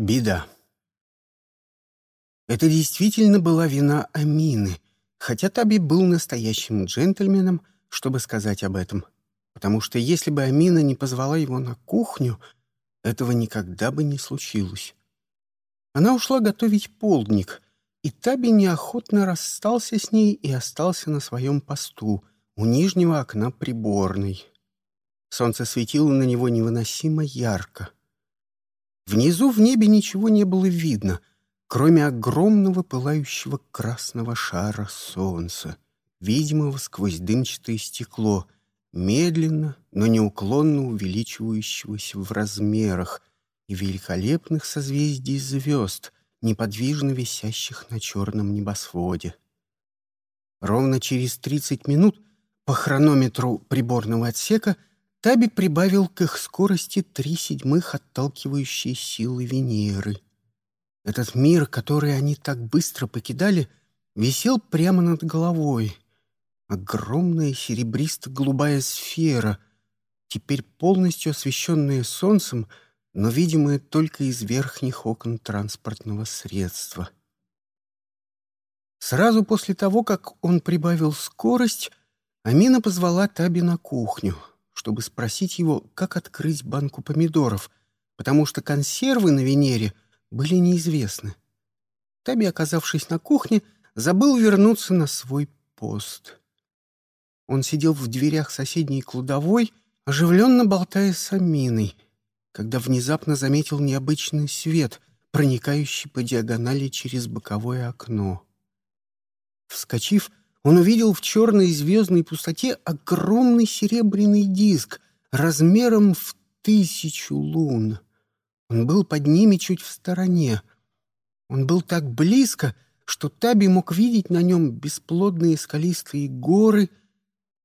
Беда. Это действительно была вина Амины, хотя Таби был настоящим джентльменом, чтобы сказать об этом. Потому что если бы Амина не позвала его на кухню, этого никогда бы не случилось. Она ушла готовить полдник, и Таби неохотно расстался с ней и остался на своем посту у нижнего окна приборной. Солнце светило на него невыносимо ярко. Внизу в небе ничего не было видно, кроме огромного пылающего красного шара солнца, видимого сквозь дымчатое стекло, медленно, но неуклонно увеличивающегося в размерах и великолепных созвездий звезд, неподвижно висящих на черном небосводе. Ровно через тридцать минут по хронометру приборного отсека — Таби прибавил к их скорости три седьмых отталкивающие силы Венеры. Этот мир, который они так быстро покидали, висел прямо над головой. Огромная серебристо-голубая сфера, теперь полностью освещенная солнцем, но видимая только из верхних окон транспортного средства. Сразу после того, как он прибавил скорость, Амина позвала Таби на кухню — чтобы спросить его, как открыть банку помидоров, потому что консервы на Венере были неизвестны. Таби, оказавшись на кухне, забыл вернуться на свой пост. Он сидел в дверях соседней кладовой, оживленно болтая с Аминой, когда внезапно заметил необычный свет, проникающий по диагонали через боковое окно. Вскочив, он увидел в черной звездной пустоте огромный серебряный диск размером в тысячу лун. Он был под ними чуть в стороне. Он был так близко, что Таби мог видеть на нем бесплодные скалистые горы,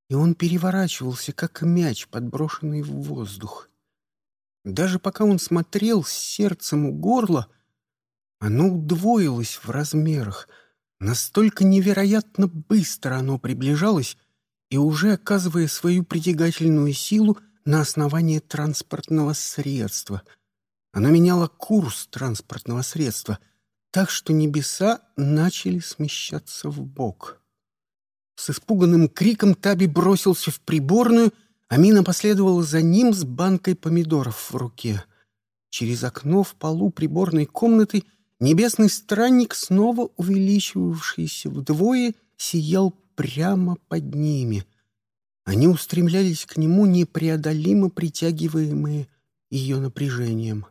и он переворачивался, как мяч, подброшенный в воздух. Даже пока он смотрел с сердцем у горла, оно удвоилось в размерах — Настолько невероятно быстро оно приближалось и уже оказывая свою притягательную силу на основании транспортного средства. Оно меняло курс транспортного средства, так что небеса начали смещаться в бок. С испуганным криком Таби бросился в приборную, а Мина последовала за ним с банкой помидоров в руке. Через окно в полу приборной комнаты — Небесный странник, снова увеличивавшийся вдвое, сиял прямо под ними. Они устремлялись к нему, непреодолимо притягиваемые ее напряжением.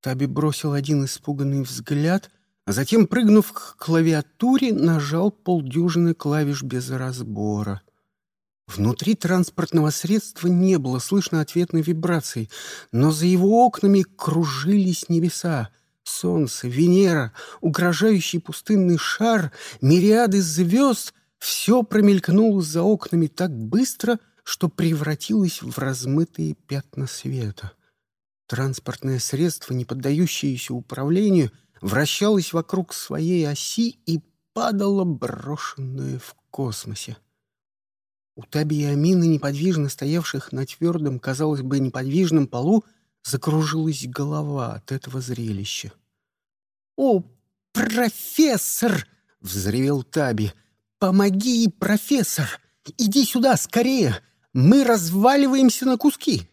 Таби бросил один испуганный взгляд, а затем, прыгнув к клавиатуре, нажал полдюжины клавиш без разбора. Внутри транспортного средства не было слышно ответной вибрации, но за его окнами кружились небеса — Солнце, Венера, угрожающий пустынный шар, мириады звезд — все промелькнуло за окнами так быстро, что превратилось в размытые пятна света. Транспортное средство, не поддающееся управлению, вращалось вокруг своей оси и падало, брошенное в космосе. У Таби и Амины, неподвижно стоявших на твердом, казалось бы, неподвижном полу, закружилась голова от этого зрелища. «О, профессор!» — взревел Таби. «Помоги, профессор! Иди сюда, скорее! Мы разваливаемся на куски!»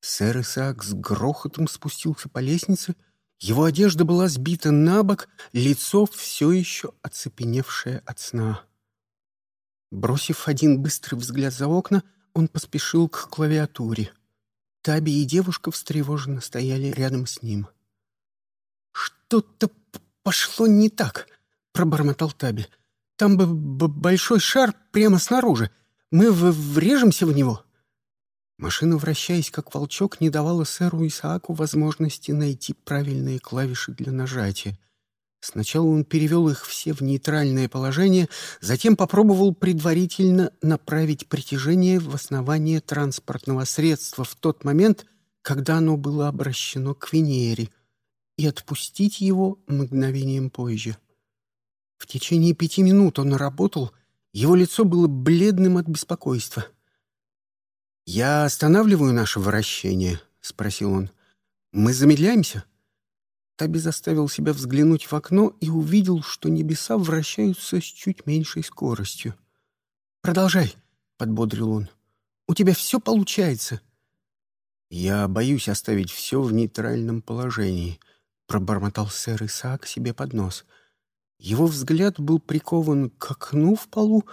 Сэр Исаак с грохотом спустился по лестнице. Его одежда была сбита на бок, лицо все еще оцепеневшее от сна. Бросив один быстрый взгляд за окна, он поспешил к клавиатуре. Таби и девушка встревоженно стояли рядом с ним. — «Что-то пошло не так», — пробормотал Таби. «Там бы большой шар прямо снаружи. Мы врежемся в него». Машина, вращаясь как волчок, не давала сэру Исааку возможности найти правильные клавиши для нажатия. Сначала он перевел их все в нейтральное положение, затем попробовал предварительно направить притяжение в основание транспортного средства в тот момент, когда оно было обращено к Венере и отпустить его мгновением позже. В течение пяти минут он работал, его лицо было бледным от беспокойства. «Я останавливаю наше вращение?» — спросил он. «Мы замедляемся? Таби заставил себя взглянуть в окно и увидел, что небеса вращаются с чуть меньшей скоростью. «Продолжай», — подбодрил он. «У тебя все получается». «Я боюсь оставить все в нейтральном положении», — пробормотал сэр Исаак себе под нос. Его взгляд был прикован к окну в полу,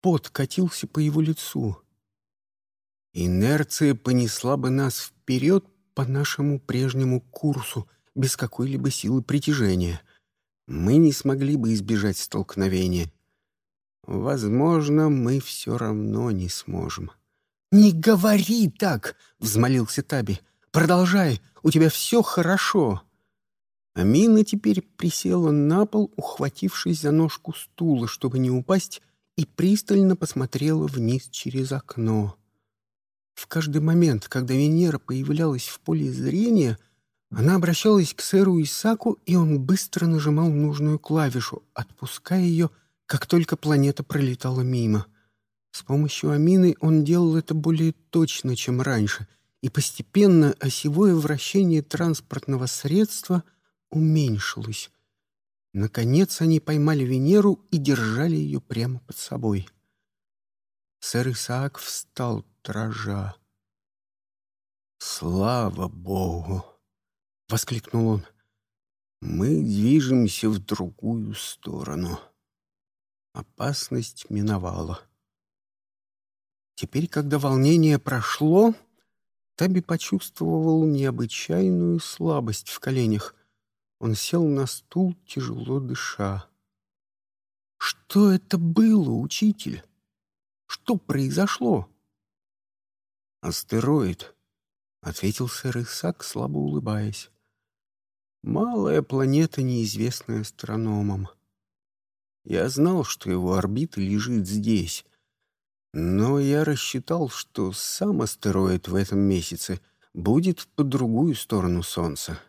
пот катился по его лицу. «Инерция понесла бы нас вперед по нашему прежнему курсу», — без какой-либо силы притяжения. Мы не смогли бы избежать столкновения. Возможно, мы все равно не сможем. «Не говори так!» — взмолился Таби. «Продолжай, у тебя все хорошо!» Амина теперь присела на пол, ухватившись за ножку стула, чтобы не упасть, и пристально посмотрела вниз через окно. В каждый момент, когда Венера появлялась в поле зрения — она обращалась к сэру Исаку, и он быстро нажимал нужную клавишу, отпуская ее, как только планета пролетала мимо. С помощью амины он делал это более точно, чем раньше, и постепенно осевое вращение транспортного средства уменьшилось. Наконец они поймали Венеру и держали ее прямо под собой. Сэр Исаак встал, дрожа. «Слава Богу!» — воскликнул он. «Мы движемся в другую сторону. Опасность миновала». Теперь, когда волнение прошло, Таби почувствовал необычайную слабость в коленях. Он сел на стул, тяжело дыша. «Что это было, учитель? Что произошло?» «Астероид», — ответил сэр Исаак, слабо улыбаясь. Малая планета, неизвестная астрономам. Я знал, что его орбита лежит здесь, но я рассчитал, что сам астероид в этом месяце будет по другую сторону Солнца.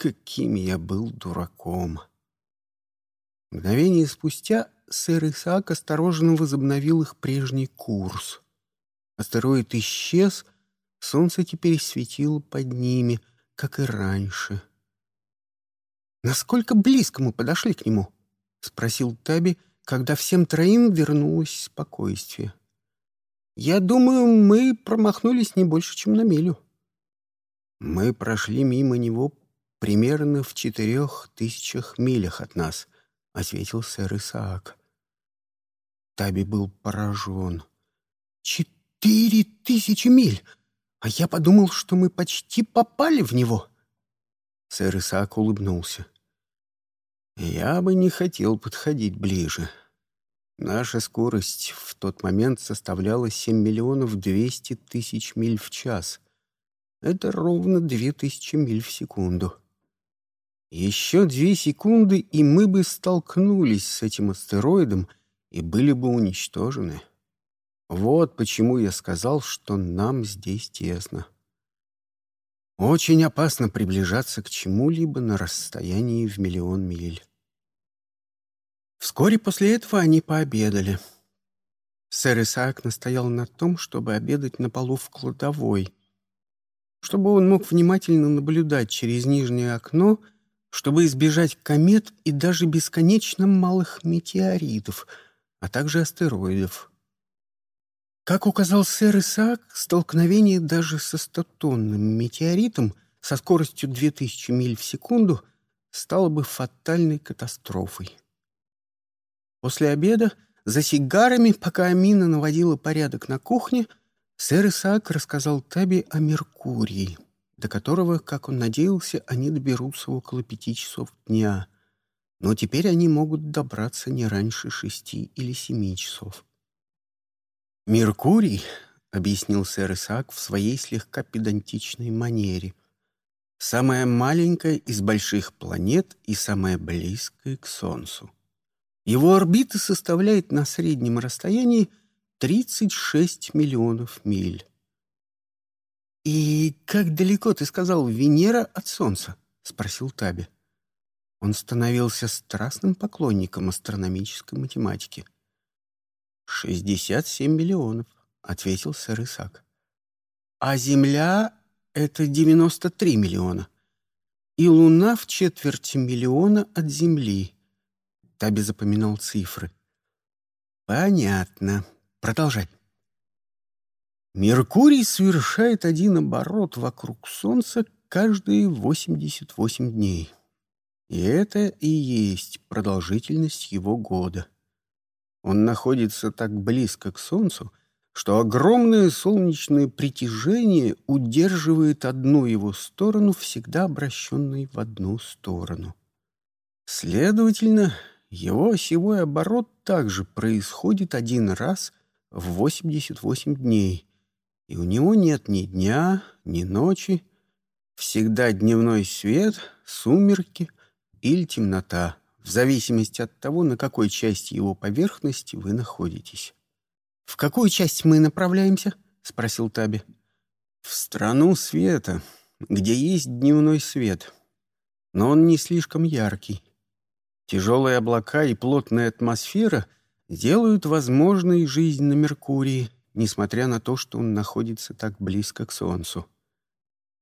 Каким я был дураком! Мгновение спустя сэр Исаак осторожно возобновил их прежний курс. Астероид исчез, солнце теперь светило под ними, как и раньше — «Насколько близко мы подошли к нему?» — спросил Таби, когда всем троим вернулось спокойствие. «Я думаю, мы промахнулись не больше, чем на милю». «Мы прошли мимо него примерно в четырех тысячах милях от нас», — ответил сэр Исаак. Таби был поражен. «Четыре тысячи миль! А я подумал, что мы почти попали в него!» Сэр Исаак улыбнулся. «Я бы не хотел подходить ближе. Наша скорость в тот момент составляла 7 миллионов 200 тысяч миль в час. Это ровно 2000 миль в секунду. Еще две секунды, и мы бы столкнулись с этим астероидом и были бы уничтожены. Вот почему я сказал, что нам здесь тесно». Очень опасно приближаться к чему-либо на расстоянии в миллион миль. Вскоре после этого они пообедали. Сэр Исаак настоял на том, чтобы обедать на полу в кладовой, чтобы он мог внимательно наблюдать через нижнее окно, чтобы избежать комет и даже бесконечно малых метеоритов, а также астероидов. Как указал сэр Исаак, столкновение даже со стотонным метеоритом со скоростью 2000 миль в секунду стало бы фатальной катастрофой. После обеда, за сигарами, пока Амина наводила порядок на кухне, сэр Исаак рассказал Таби о Меркурии, до которого, как он надеялся, они доберутся около пяти часов дня. Но теперь они могут добраться не раньше шести или семи часов. «Меркурий», — объяснил сэр Исаак в своей слегка педантичной манере, «самая маленькая из больших планет и самая близкая к Солнцу. Его орбита составляет на среднем расстоянии 36 миллионов миль». «И как далеко, ты сказал, Венера от Солнца?» — спросил Таби. Он становился страстным поклонником астрономической математики. «Шестьдесят семь миллионов», — ответил сэр Исаак. «А Земля — это девяносто три миллиона. и Луна в четверти миллиона от Земли. Таби запоминал цифры. Понятно. Продолжай. Меркурий совершает один оборот вокруг Солнца каждые 88 дней. И это и есть продолжительность его года. Он находится так близко к Солнцу, что огромное солнечное притяжение удерживает одну его сторону, всегда обращенной в одну сторону. Следовательно, его осевой оборот также происходит один раз в 88 дней, и у него нет ни дня, ни ночи, всегда дневной свет, сумерки или темнота, в зависимости от того, на какой части его поверхности вы находитесь. «В какую часть мы направляемся?» — спросил Таби. «В страну света, где есть дневной свет, но он не слишком яркий. Тяжелые облака и плотная атмосфера делают возможной жизнь на Меркурии, несмотря на то, что он находится так близко к Солнцу.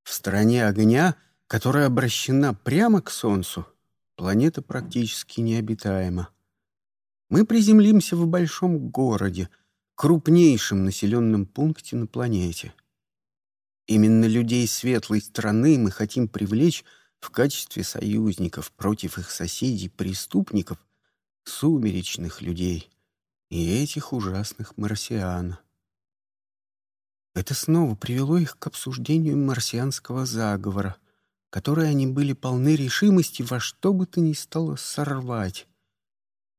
В стране огня, которая обращена прямо к Солнцу, планета практически необитаема. Мы приземлимся в большом городе, крупнейшем населенном пункте на планете. Именно людей светлой страны мы хотим привлечь в качестве союзников против их соседей-преступников, сумеречных людей и этих ужасных марсиан. Это снова привело их к обсуждению марсианского заговора, который они были полны решимости во что бы то ни стало сорвать.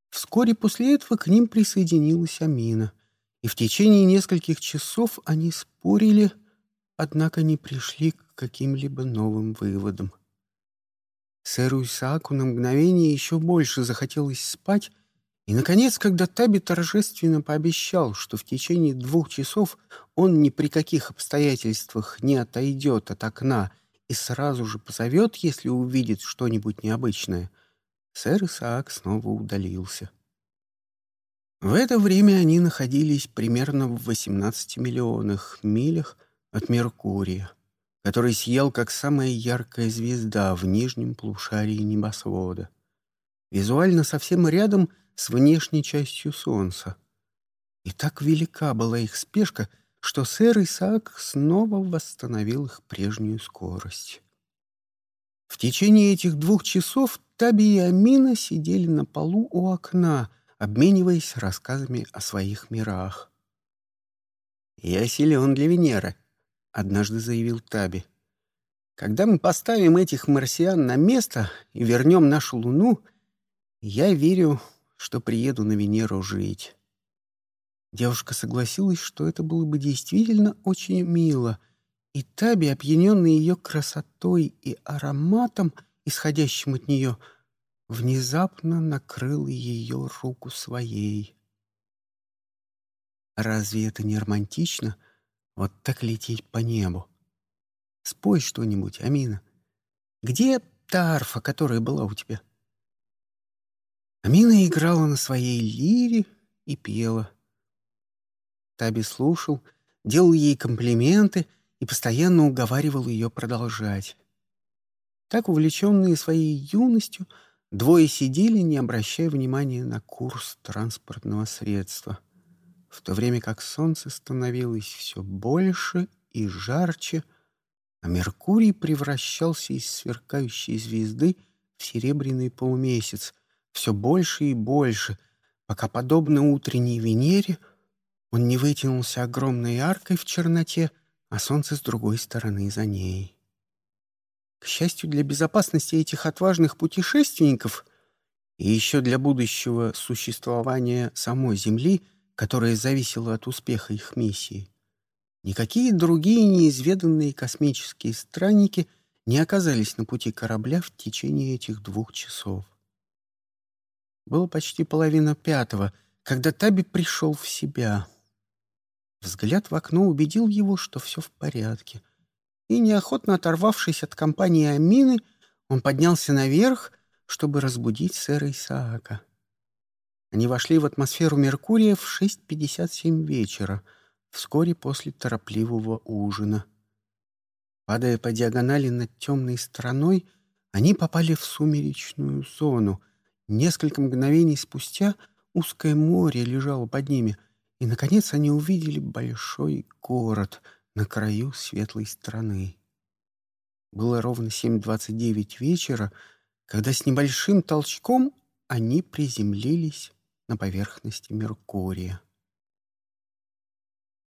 Вскоре после этого к ним присоединилась Амина, и в течение нескольких часов они спорили, однако не пришли к каким-либо новым выводам. Сэру Исааку на мгновение еще больше захотелось спать, и, наконец, когда Таби торжественно пообещал, что в течение двух часов он ни при каких обстоятельствах не отойдет от окна и сразу же позовет, если увидит что-нибудь необычное, сэр Исаак снова удалился. В это время они находились примерно в 18 миллионах милях от Меркурия который сиял как самая яркая звезда в нижнем полушарии небосвода. Визуально совсем рядом с внешней частью Солнца. И так велика была их спешка, что сэр Исаак снова восстановил их прежнюю скорость. В течение этих двух часов Таби и Амина сидели на полу у окна, обмениваясь рассказами о своих мирах. «Я силен для Венеры», — однажды заявил Таби. «Когда мы поставим этих марсиан на место и вернем нашу Луну, я верю, что приеду на Венеру жить». Девушка согласилась, что это было бы действительно очень мило, и Таби, опьяненный ее красотой и ароматом, исходящим от нее, внезапно накрыл ее руку своей. Разве это не романтично — вот так лететь по небу. Спой что-нибудь, Амина. Где та арфа, которая была у тебя? Амина играла на своей лире и пела. Таби слушал, делал ей комплименты и постоянно уговаривал ее продолжать. Так, увлеченные своей юностью, двое сидели, не обращая внимания на курс транспортного средства — в то время как солнце становилось все больше и жарче, а Меркурий превращался из сверкающей звезды в серебряный полумесяц все больше и больше, пока, подобно утренней Венере, он не вытянулся огромной аркой в черноте, а солнце с другой стороны за ней. К счастью для безопасности этих отважных путешественников и еще для будущего существования самой Земли — которое зависело от успеха их миссии. Никакие другие неизведанные космические странники не оказались на пути корабля в течение этих двух часов. Было почти половина пятого, когда Таби пришел в себя. Взгляд в окно убедил его, что все в порядке. И, неохотно оторвавшись от компании Амины, он поднялся наверх, чтобы разбудить сэра Исаака. Они вошли в атмосферу Меркурия в 6.57 вечера, вскоре после торопливого ужина. Падая по диагонали над темной стороной, Они попали в сумеречную зону. Несколько мгновений спустя узкое море лежало под ними, и, наконец, они увидели большой город на краю светлой страны. Было ровно 7.29 вечера, когда с небольшим толчком они приземлились на поверхности Меркурия.